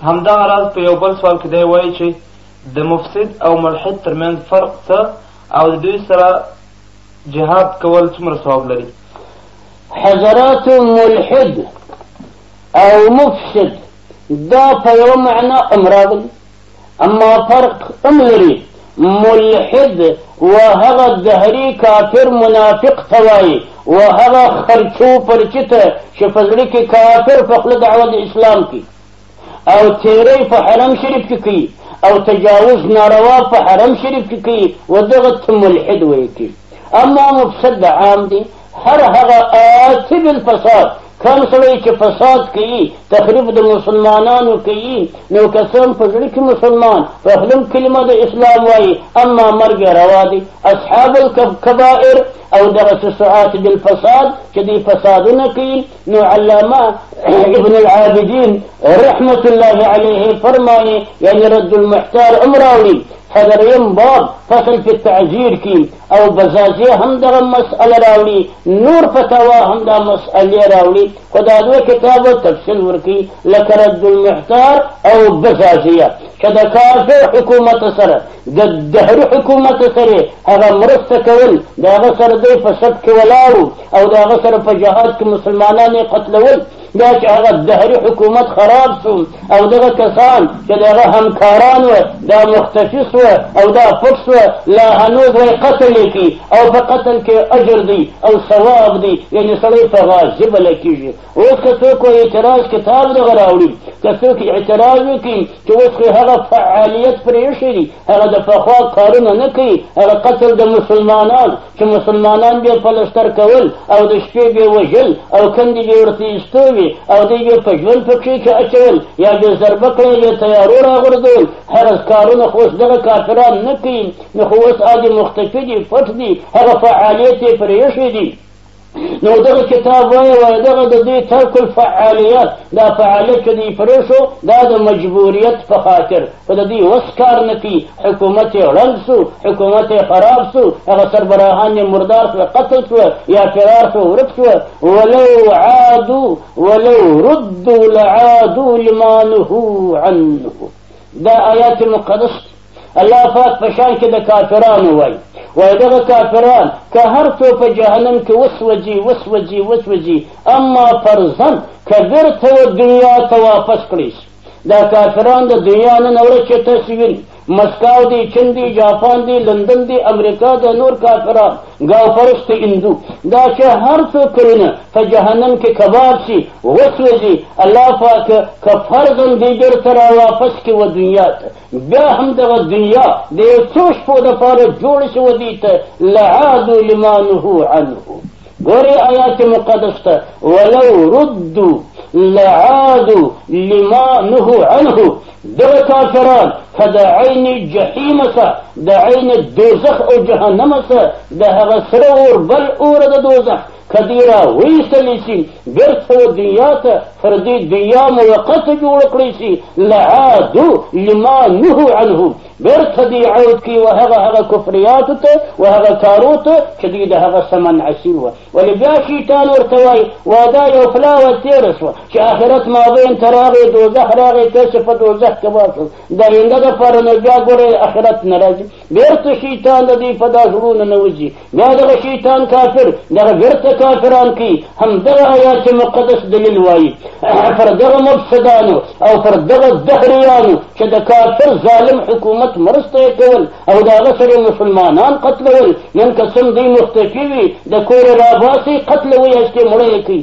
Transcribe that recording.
همدغه راز په یو بل سوال کې دی وایي چې د مفسد او ملحد ترمنځ فرق څه او د دوی سره جهاد کول څومره ثواب لري حضرات ملحد او مفسد دا په یو معنا هم راغلي اما فرق هم لري ملحد و هغه دهري کافر منافق ته وایي و هغه خرچو پرچي ته چې په زړه کې کافر په خوله دعوه د اسلام کې او تیری په حرم شریف کې کوي او تجاوز ناروا په حرم شریف کې کوي و دغه ته ملحد ویل کېږي اما مفسد عام دی هر هغه آتی بالفساد کم سړی چې فساد کوي تخریب د مسلمانانو کوي نو کسان په زړه کې مسلمان په خلم کلمه د اسلام وایي اما مرګ روا دی اصحاب الکبائر او دغسې ساعات بالفساد چې دوی فسادونه کوي نو علامه ابن العابدین رحمت الله علیه فرمایي یعنی رد المحتار امراوړي فدریم باب فصل په تعذیر کې او بزازیه هم دغه مسئله راوړي نور فتوا هم دا مسئله راوړي خو دا دوه کتابو تفصیل ورکي لکه رد المحتار او بزازیه چې د کافر حکومت سره د دهر حکومت سره هغه مرسته کول د هغه سره دی په سب کې ولاړو او د هغه سره په جهاد کې مسلمانان یې قتلول بیا چې هغه دهري حکومت خراب شو او دغه کسان چې د هغه همکاران وه دا مختفي سوه او دا پټ سوه لا هنوز وایي قتل یې کړي او په قتل کې اجر دی او ثواب دی یعنې سړی په غازي بله کېږي اوس که څوک اعتراض کتاب دغه راوړي که څوک اعتراض وکړي چې اوس خو هغه فعالیت پرې ایښی دی هغه د پخوا کارونه نه کوي هغه قتل د مسلمانان چې مسلمانان به په لښکر کول او د شپې به وژل او کندې به ورته ایستو وي او دوی به په ژوند په کښې کې اچول یا به ضربه کړی به تیارو راغورځول هغه کارونه خو اوس دغه کافران نه کوي نو خو اوس عادي مختفي دي پټ دي هغه فعالیت یې پرې ایښی دي نو دغه کتاب وای وای دغه د دې ترک الفعالیت دا فعالیت چې دی پرې شو دا د مجبوریت په خاطر خو د دې وس کار نه کوي حکومت یې ړنګ سو حکومت یې خراب سو هغه سربراهان یې مردار سوه قتل سوه یا فرار سوه ورک سوه ولو عادو ولو ردو لعادو لما نهو عنه دا آیات مقدس الله پاک په شان کې د کافرانو وای وای دغه کافران که هر څو په جهنم کې وسوځي وسوځي وسوځي اما فرضاً که بېرته دنیا ته واپس کړی شي دا کافران د دنیا نه نوره چې تاسو وینئ مسکاو دی چین دی جاپان دی لندن دی امریکا د نور کافران ګاو پرست اندو دا چې هر څو کلونه په جهنم کې کباب شي وسوځي الله پاک که فرضاً دی بېرته را واپس کړي و دنیا ته بیا هم دغه دنیا د یو څو شپو دپاره جوړه شوه دوی ته لعادو لما نهو عنه ګورې آیات مقدس ته ولو ردو لعادو لما نهو عنه دغه کافران که د عین جحیم څه د عین دوزخ او جهنم څه د هغه سره اور بل اور د دوزخ که دې را ویستلی سي بېرته و دنیا ته پر دې دنیا موقته جوړه کړی سي لعادو لما نهو عنه بېرته دې عود کړي و هغه هغه کفریاتو ته و هغه کارو ته چې دوی د هغه څه منع سوي وه ولې بیا شیطان ورته وایي واده یو پلاوه تېره سوه چې آخرت مابین ته راغی دوزخ راغی تاسې په دوزخ کې واچول د آینده دپاره نو بیا ګورئ آخرت نه راځي بیرته شیطان د دوی په دا زړو ننوځي بیا دغه شیطان کافر دغه بیرته کافران کوي همدغه آیات مقدس دلیل وایي پر دغه مفسدانو او پر دغه دهریانو چې د کافر ظالم حکومت مرسته یې کول او د هغه سره مسلمانان قتلول نن که څوم دوی مختفي وي د کوره راباسي قتلوي هسې مړه یې کوي